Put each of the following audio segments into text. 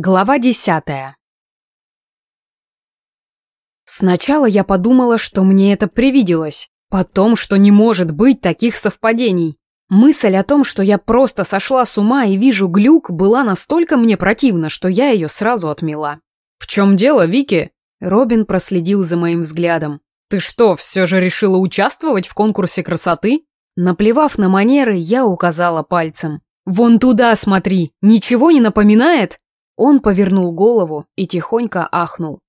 Глава десятая Сначала я подумала, что мне это привиделось, потом, что не может быть таких совпадений. Мысль о том, что я просто сошла с ума и вижу глюк, была настолько мне противна, что я ее сразу отмела. «В чем дело, Вики?» Робин проследил за моим взглядом. «Ты что, все же решила участвовать в конкурсе красоты?» Наплевав на манеры, я указала пальцем. «Вон туда смотри! Ничего не напоминает?» Он повернул голову и тихонько ахнул.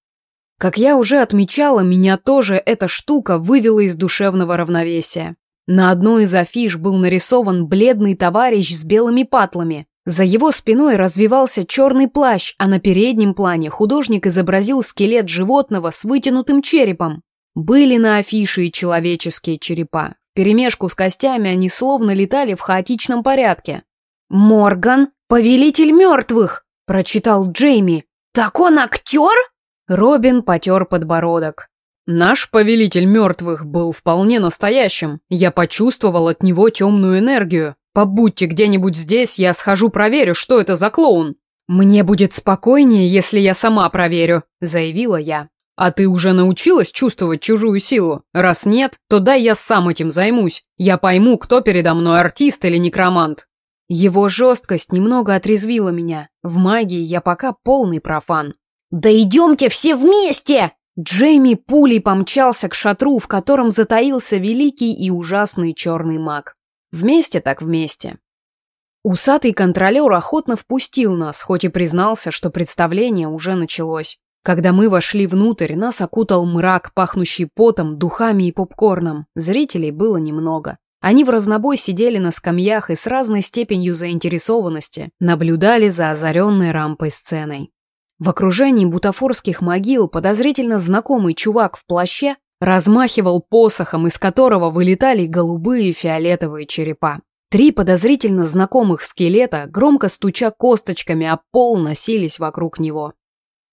Как я уже отмечала, меня тоже эта штука вывела из душевного равновесия. На одной из афиш был нарисован бледный товарищ с белыми патлами. За его спиной развивался черный плащ, а на переднем плане художник изобразил скелет животного с вытянутым черепом. Были на афише и человеческие черепа. Перемешку с костями они словно летали в хаотичном порядке. «Морган, повелитель мертвых!» Прочитал Джейми. «Так он актер?» Робин потер подбородок. «Наш повелитель мертвых был вполне настоящим. Я почувствовал от него темную энергию. Побудьте где-нибудь здесь, я схожу проверю, что это за клоун». «Мне будет спокойнее, если я сама проверю», — заявила я. «А ты уже научилась чувствовать чужую силу? Раз нет, то дай я сам этим займусь. Я пойму, кто передо мной артист или некромант». Его жесткость немного отрезвила меня. В магии я пока полный профан. «Да идемте все вместе!» Джейми пулей помчался к шатру, в котором затаился великий и ужасный черный маг. Вместе так вместе. Усатый контролер охотно впустил нас, хоть и признался, что представление уже началось. Когда мы вошли внутрь, нас окутал мрак, пахнущий потом, духами и попкорном. Зрителей было немного. Они в разнобой сидели на скамьях и с разной степенью заинтересованности наблюдали за озаренной рампой сценой. В окружении бутафорских могил подозрительно знакомый чувак в плаще размахивал посохом, из которого вылетали голубые и фиолетовые черепа. Три подозрительно знакомых скелета, громко стуча косточками о пол, носились вокруг него.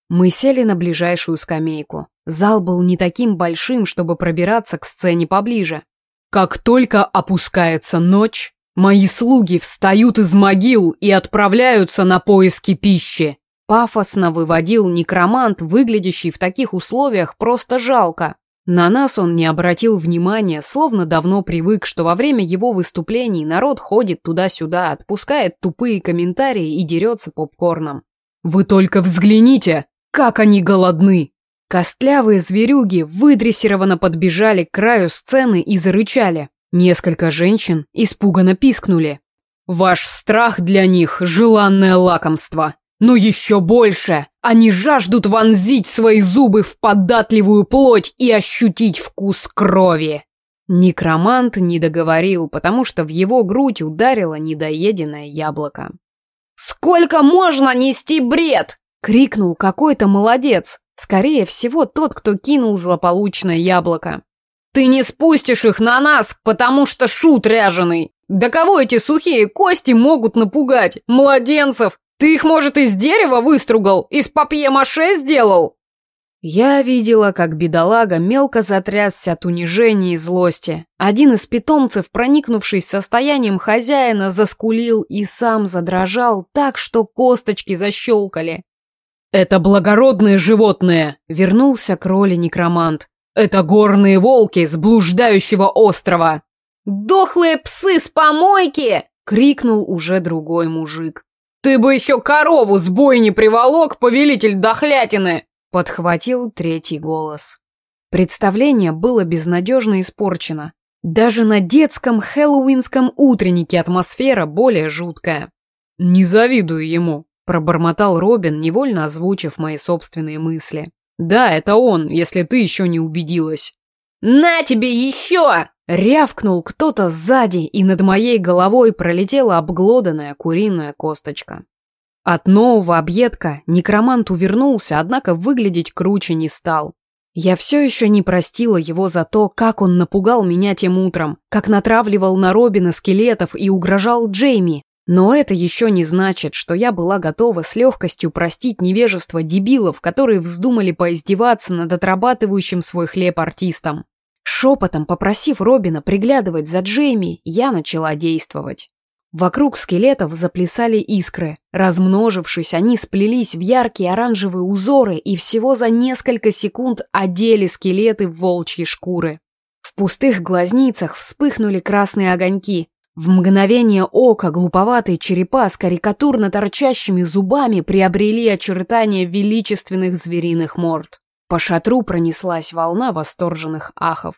Мы сели на ближайшую скамейку. Зал был не таким большим, чтобы пробираться к сцене поближе. Как только опускается ночь, мои слуги встают из могил и отправляются на поиски пищи. Пафосно выводил некромант, выглядящий в таких условиях просто жалко. На нас он не обратил внимания, словно давно привык, что во время его выступлений народ ходит туда-сюда, отпускает тупые комментарии и дерется попкорном. «Вы только взгляните, как они голодны!» Костлявые зверюги выдрессированно подбежали к краю сцены и зарычали. Несколько женщин испуганно пискнули. «Ваш страх для них – желанное лакомство. Но еще больше они жаждут вонзить свои зубы в податливую плоть и ощутить вкус крови». Некромант не договорил, потому что в его грудь ударило недоеденное яблоко. «Сколько можно нести бред?» — крикнул какой-то молодец. Скорее всего, тот, кто кинул злополучное яблоко. «Ты не спустишь их на нас, потому что шут ряженый! Да кого эти сухие кости могут напугать? Младенцев! Ты их, может, из дерева выстругал? Из папье-маше сделал?» Я видела, как бедолага мелко затрясся от унижения и злости. Один из питомцев, проникнувшись состоянием хозяина, заскулил и сам задрожал так, что косточки защелкали. «Это благородные животные!» — вернулся к роли некромант. «Это горные волки с блуждающего острова!» «Дохлые псы с помойки!» — крикнул уже другой мужик. «Ты бы еще корову с бойни приволок, повелитель дохлятины!» — подхватил третий голос. Представление было безнадежно испорчено. Даже на детском хэллоуинском утреннике атмосфера более жуткая. «Не завидую ему», Пробормотал Робин, невольно озвучив мои собственные мысли. «Да, это он, если ты еще не убедилась». «На тебе еще!» Рявкнул кто-то сзади, и над моей головой пролетела обглоданная куриная косточка. От нового объедка некромант увернулся, однако выглядеть круче не стал. Я все еще не простила его за то, как он напугал меня тем утром, как натравливал на Робина скелетов и угрожал Джейми, но это еще не значит, что я была готова с легкостью простить невежество дебилов, которые вздумали поиздеваться над отрабатывающим свой хлеб артистом. Шепотом попросив Робина приглядывать за Джейми, я начала действовать. Вокруг скелетов заплясали искры. Размножившись, они сплелись в яркие оранжевые узоры и всего за несколько секунд одели скелеты в волчьи шкуры. В пустых глазницах вспыхнули красные огоньки. В мгновение ока глуповатые черепа с карикатурно торчащими зубами приобрели очертания величественных звериных морд. По шатру пронеслась волна восторженных ахов.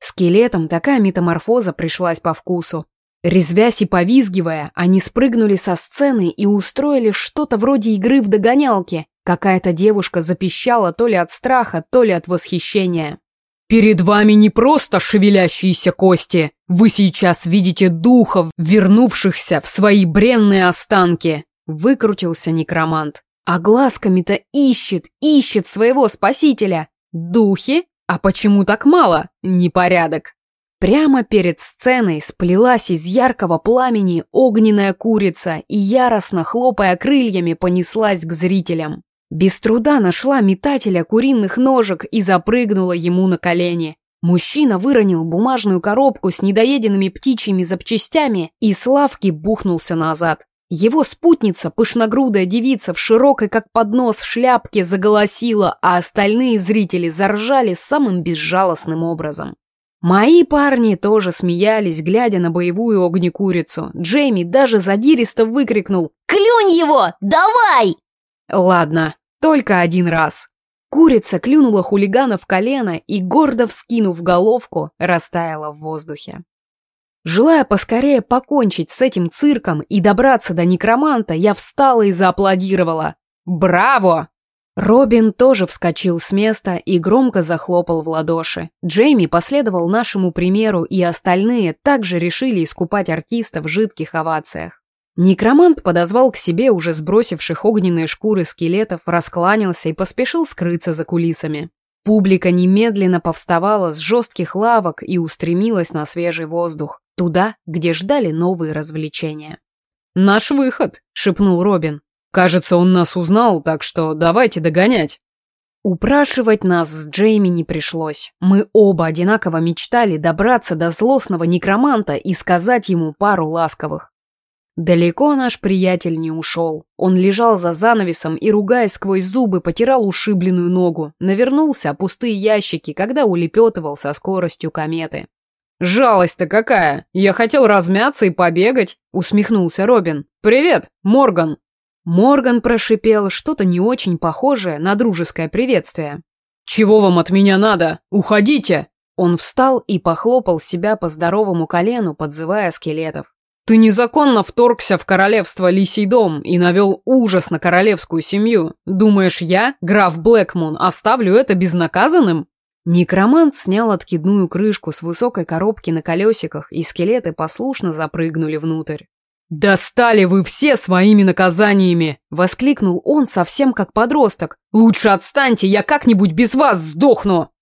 Скелетам такая метаморфоза пришлась по вкусу. Резвясь и повизгивая, они спрыгнули со сцены и устроили что-то вроде игры в догонялки. Какая-то девушка запищала то ли от страха, то ли от восхищения. «Перед вами не просто шевелящиеся кости. Вы сейчас видите духов, вернувшихся в свои бренные останки!» Выкрутился некромант. А глазками-то ищет, ищет своего спасителя. Духи? А почему так мало? Непорядок. Прямо перед сценой сплелась из яркого пламени огненная курица и, яростно хлопая крыльями, понеслась к зрителям. Без труда нашла метателя куриных ножек и запрыгнула ему на колени. Мужчина выронил бумажную коробку с недоеденными птичьими запчастями и с лавки бухнулся назад. Его спутница, пышногрудая девица в широкой как поднос шляпке, заголосила, а остальные зрители заржали самым безжалостным образом. Мои парни тоже смеялись, глядя на боевую огнекурицу. Джейми даже задиристо выкрикнул «Клюнь его! Давай!» Ладно, только один раз. Курица клюнула хулигана в колено и, гордо вскинув головку, растаяла в воздухе. Желая поскорее покончить с этим цирком и добраться до некроманта, я встала и зааплодировала. «Браво!» Робин тоже вскочил с места и громко захлопал в ладоши. Джейми последовал нашему примеру, и остальные также решили искупать артиста в жидких овациях. Некромант подозвал к себе уже сбросивших огненные шкуры скелетов, раскланялся и поспешил скрыться за кулисами. Публика немедленно повставала с жестких лавок и устремилась на свежий воздух, туда, где ждали новые развлечения. «Наш выход», — шепнул Робин. Кажется, он нас узнал, так что давайте догонять. Упрашивать нас с Джейми не пришлось. Мы оба одинаково мечтали добраться до злостного некроманта и сказать ему пару ласковых. Далеко наш приятель не ушел. Он лежал за занавесом и, ругаясь сквозь зубы, потирал ушибленную ногу, навернулся о пустые ящики, когда улепетывал со скоростью кометы. «Жалость-то какая! Я хотел размяться и побегать!» — усмехнулся Робин. «Привет, Морган!» Морган прошипел что-то не очень похожее на дружеское приветствие. «Чего вам от меня надо? Уходите!» Он встал и похлопал себя по здоровому колену, подзывая скелетов. «Ты незаконно вторгся в королевство Лисий дом и навел ужас на королевскую семью. Думаешь, я, граф Блэкмун, оставлю это безнаказанным?» Некромант снял откидную крышку с высокой коробки на колесиках, и скелеты послушно запрыгнули внутрь. «Достали вы все своими наказаниями!» — воскликнул он совсем как подросток. «Лучше отстаньте, я как-нибудь без вас сдохну!»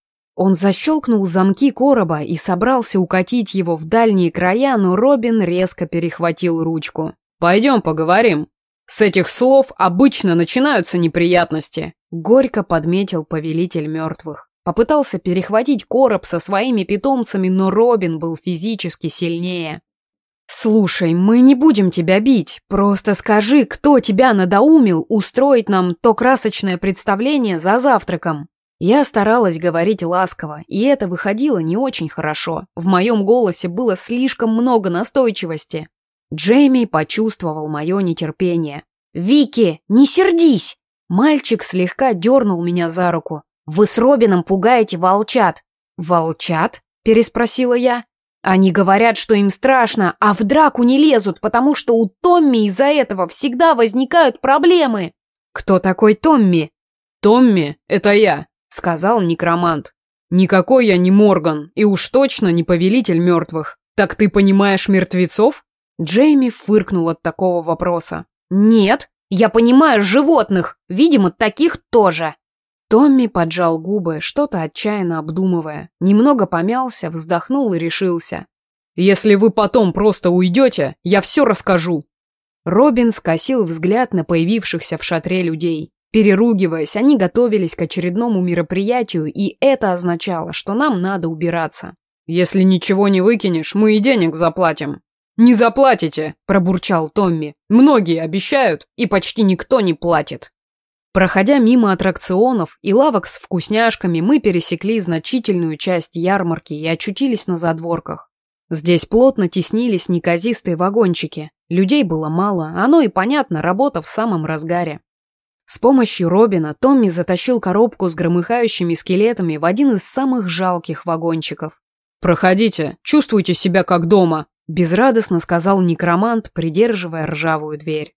Он защелкнул замки короба и собрался укатить его в дальние края, но Робин резко перехватил ручку. «Пойдем поговорим. С этих слов обычно начинаются неприятности», — горько подметил повелитель мертвых. Попытался перехватить короб со своими питомцами, но Робин был физически сильнее. «Слушай, мы не будем тебя бить. Просто скажи, кто тебя надоумил устроить нам то красочное представление за завтраком?» Я старалась говорить ласково, и это выходило не очень хорошо. В моем голосе было слишком много настойчивости. Джейми почувствовал мое нетерпение. «Вики, не сердись!» Мальчик слегка дернул меня за руку. «Вы с Робином пугаете волчат». «Волчат?» – переспросила я. Они говорят, что им страшно, а в драку не лезут, потому что у Томми из-за этого всегда возникают проблемы. Кто такой Томми? Томми — это я, сказал некромант. Никакой я не Морган, и уж точно не повелитель мертвых. Так ты понимаешь мертвецов? Джейми фыркнул от такого вопроса. Нет, я понимаю животных, видимо, таких тоже. Томми поджал губы, что-то отчаянно обдумывая. Немного помялся, вздохнул и решился. «Если вы потом просто уйдете, я все расскажу». Робин скосил взгляд на появившихся в шатре людей. Переругиваясь, они готовились к очередному мероприятию, и это означало, что нам надо убираться. «Если ничего не выкинешь, мы и денег заплатим». «Не заплатите», – пробурчал Томми. «Многие обещают, и почти никто не платит». Проходя мимо аттракционов и лавок с вкусняшками, мы пересекли значительную часть ярмарки и очутились на задворках. Здесь плотно теснились неказистые вагончики. Людей было мало, оно и понятно, работа в самом разгаре. С помощью Робина Томми затащил коробку с громыхающими скелетами в один из самых жалких вагончиков. «Проходите, чувствуйте себя как дома», – безрадостно сказал некромант, придерживая ржавую дверь.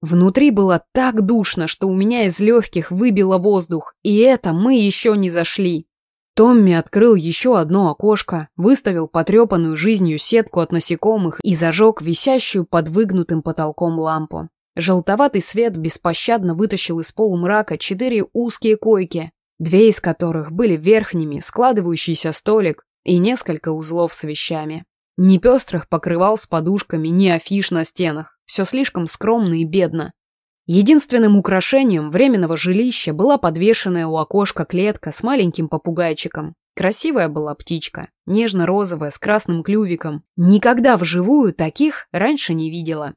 Внутри было так душно, что у меня из легких выбило воздух, и это мы еще не зашли. Томми открыл еще одно окошко, выставил потрепанную жизнью сетку от насекомых и зажег висящую под выгнутым потолком лампу. Желтоватый свет беспощадно вытащил из полумрака четыре узкие койки, две из которых были верхними, складывающийся столик и несколько узлов с вещами. Ни пестрых покрывал с подушками, ни афиш на стенах. Все слишком скромно и бедно. Единственным украшением временного жилища была подвешенная у окошка клетка с маленьким попугайчиком. Красивая была птичка, нежно-розовая, с красным клювиком. Никогда вживую таких раньше не видела.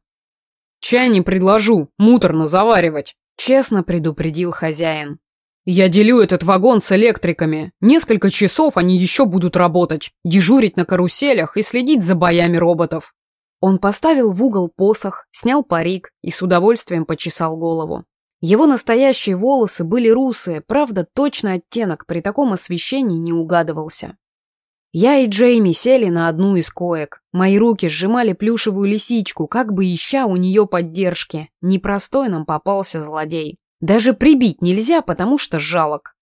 «Чай не предложу, муторно заваривать», — честно предупредил хозяин. «Я делю этот вагон с электриками. Несколько часов они еще будут работать, дежурить на каруселях и следить за боями роботов. Он поставил в угол посох, снял парик и с удовольствием почесал голову. Его настоящие волосы были русые, правда, точно оттенок при таком освещении не угадывался. Я и Джейми сели на одну из коек. Мои руки сжимали плюшевую лисичку, как бы ища у нее поддержки. Непростой нам попался злодей. Даже прибить нельзя, потому что жалок.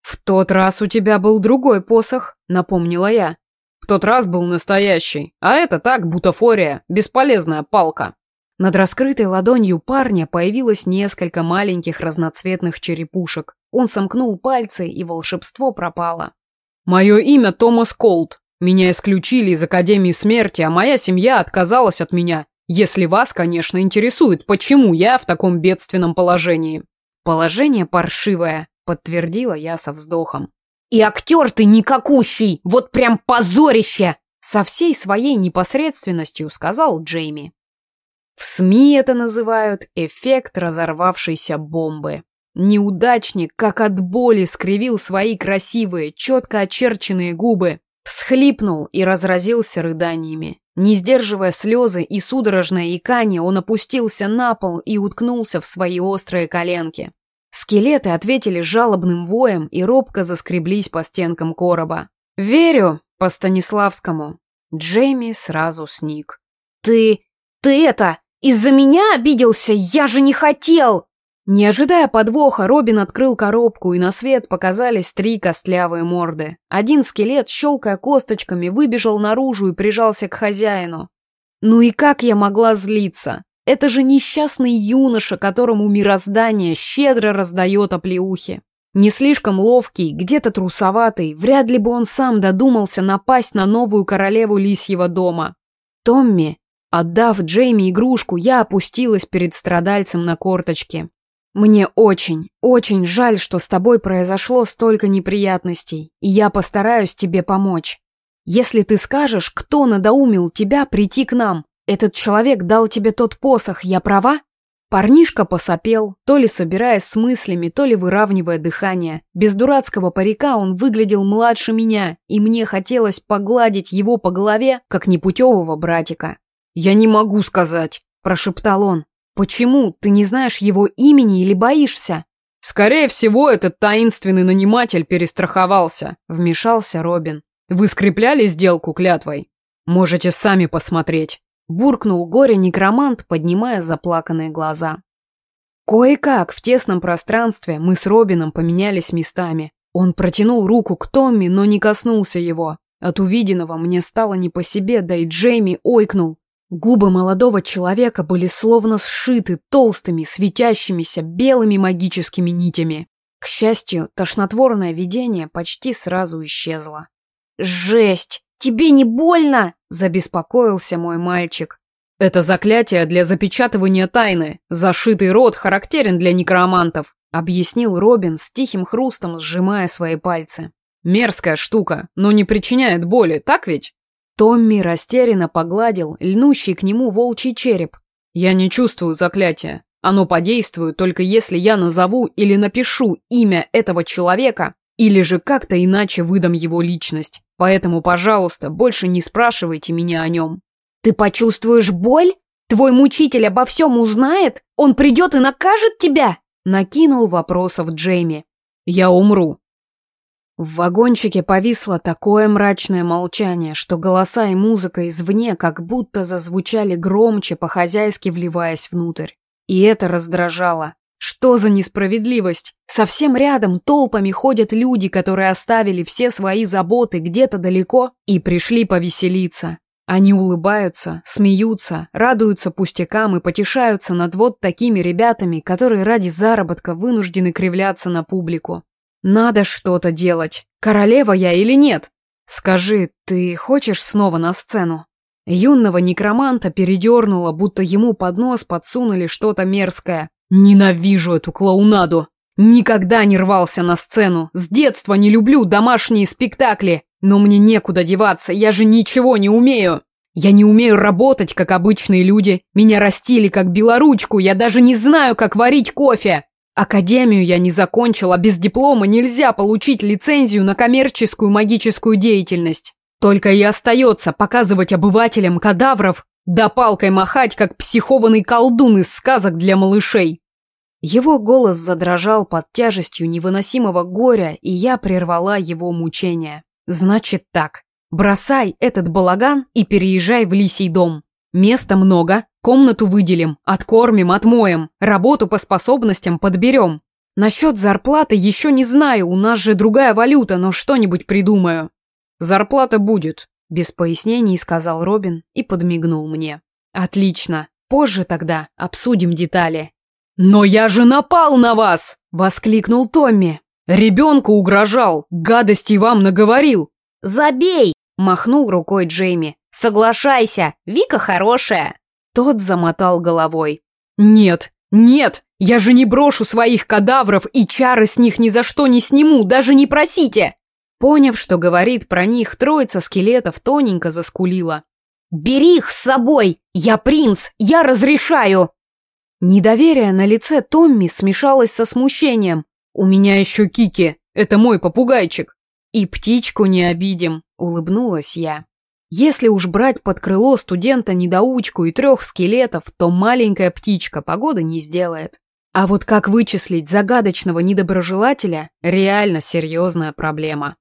«В тот раз у тебя был другой посох», — напомнила я. В тот раз был настоящий, а это так, бутафория, бесполезная палка. Над раскрытой ладонью парня появилось несколько маленьких разноцветных черепушек. Он сомкнул пальцы, и волшебство пропало. «Мое имя Томас Колт. Меня исключили из Академии Смерти, а моя семья отказалась от меня. Если вас, конечно, интересует, почему я в таком бедственном положении». «Положение паршивое», — подтвердила я со вздохом. И актер ты никакущий, вот прям позорище!» Со всей своей непосредственностью сказал Джейми. В СМИ это называют эффект разорвавшейся бомбы. Неудачник, как от боли, скривил свои красивые, четко очерченные губы, всхлипнул и разразился рыданиями. Не сдерживая слезы и судорожное икание, он опустился на пол и уткнулся в свои острые коленки. Скелеты ответили жалобным воем и робко заскреблись по стенкам короба. «Верю по Станиславскому». Джейми сразу сник. «Ты... ты это... из-за меня обиделся? Я же не хотел!» Не ожидая подвоха, Робин открыл коробку, и на свет показались три костлявые морды. Один скелет, щелкая косточками, выбежал наружу и прижался к хозяину. Ну и как я могла злиться? Это же несчастный юноша, которому мироздание щедро раздает оплеухи. Не слишком ловкий, где-то трусоватый, вряд ли бы он сам додумался напасть на новую королеву лисьего дома. Томми, отдав Джейми игрушку, я опустилась перед страдальцем на корточки. Мне очень, очень жаль, что с тобой произошло столько неприятностей, и я постараюсь тебе помочь. Если ты скажешь, кто надоумил тебя прийти к нам, «Этот человек дал тебе тот посох, я права?» Парнишка посопел, то ли собираясь с мыслями, то ли выравнивая дыхание. Без дурацкого парика он выглядел младше меня, и мне хотелось погладить его по голове, как непутевого братика. «Я не могу сказать», – прошептал он. «Почему? Ты не знаешь его имени или боишься?» «Скорее всего, этот таинственный наниматель перестраховался», – вмешался Робин. «Вы скрепляли сделку клятвой? Можете сами посмотреть». Буркнул горе-некромант, поднимая заплаканные глаза. Кое-как в тесном пространстве мы с Робином поменялись местами. Он протянул руку к Томми, но не коснулся его. От увиденного мне стало не по себе, да и Джейми ойкнул. Губы молодого человека были словно сшиты толстыми, светящимися белыми магическими нитями. К счастью, тошнотворное видение почти сразу исчезло. «Жесть! Тебе не больно?» Забеспокоился мой мальчик. Это заклятие для запечатывания тайны. Зашитый рот характерен для некромантов, объяснил Робин с тихим хрустом, сжимая свои пальцы. Мерзкая штука, но не причиняет боли, так ведь? Томми растерянно погладил льнущий к нему волчий череп. «Я не чувствую заклятия. Оно подействует только если я назову или напишу имя этого человека, или же как-то иначе выдам его личность. Поэтому, пожалуйста, больше не спрашивайте меня о нем». «Ты почувствуешь боль? Твой мучитель обо всем узнает? Он придет и накажет тебя?» Накинул вопросов Джейми. «Я умру». В вагончике повисло такое мрачное молчание, что голоса и музыка извне как будто зазвучали громче, по-хозяйски вливаясь внутрь. И это раздражало. Что за несправедливость? Совсем рядом толпами ходят люди, которые оставили все свои заботы где-то далеко и пришли повеселиться. Они улыбаются, смеются, радуются пустякам и потешаются над вот такими ребятами, которые ради заработка вынуждены кривляться на публику. Надо что-то делать. Королева я или нет? Скажи, ты хочешь снова на сцену? Юного некроманта передернуло, будто ему под нос подсунули что-то мерзкое. Ненавижу эту клоунаду. Никогда не рвался на сцену. С детства не люблю домашние спектакли. Но мне некуда деваться, я же ничего не умею. Я не умею работать, как обычные люди. Меня растили, как белоручку, я даже не знаю, как варить кофе. Академию я не закончил, а без диплома нельзя получить лицензию на коммерческую магическую деятельность. Только и остается показывать обывателям кадавров, да палкой махать, как психованный колдун из сказок для малышей. Его голос задрожал под тяжестью невыносимого горя, и я прервала его мучения. Значит так. Бросай этот балаган и переезжай в лисий дом. Места много, комнату выделим, откормим, отмоем, работу по способностям подберем. Насчет зарплаты еще не знаю, у нас же другая валюта, но что-нибудь придумаю. Зарплата будет, без пояснений сказал Робин и подмигнул мне. Отлично, позже тогда обсудим детали. Но я же напал на вас! Воскликнул Томми. Ребенку угрожал, гадостей вам наговорил. «Забей!» – махнул рукой Джейми. «Соглашайся, Вика хорошая!» Тот замотал головой. «Нет, нет, я же не брошу своих кадавров и чары с них ни за что не сниму, даже не просите!» Поняв, что говорит про них, троица скелетов тоненько заскулила. «Бери их с собой! Я принц! Я разрешаю!» Недоверие на лице Томми смешалось со смущением. «У меня еще Кики, это мой попугайчик». «И птичку не обидим», — улыбнулась я. Если уж брать под крыло студента-недоучку и трех скелетов, то маленькая птичка погоды не сделает. А вот как вычислить загадочного недоброжелателя – реально серьезная проблема.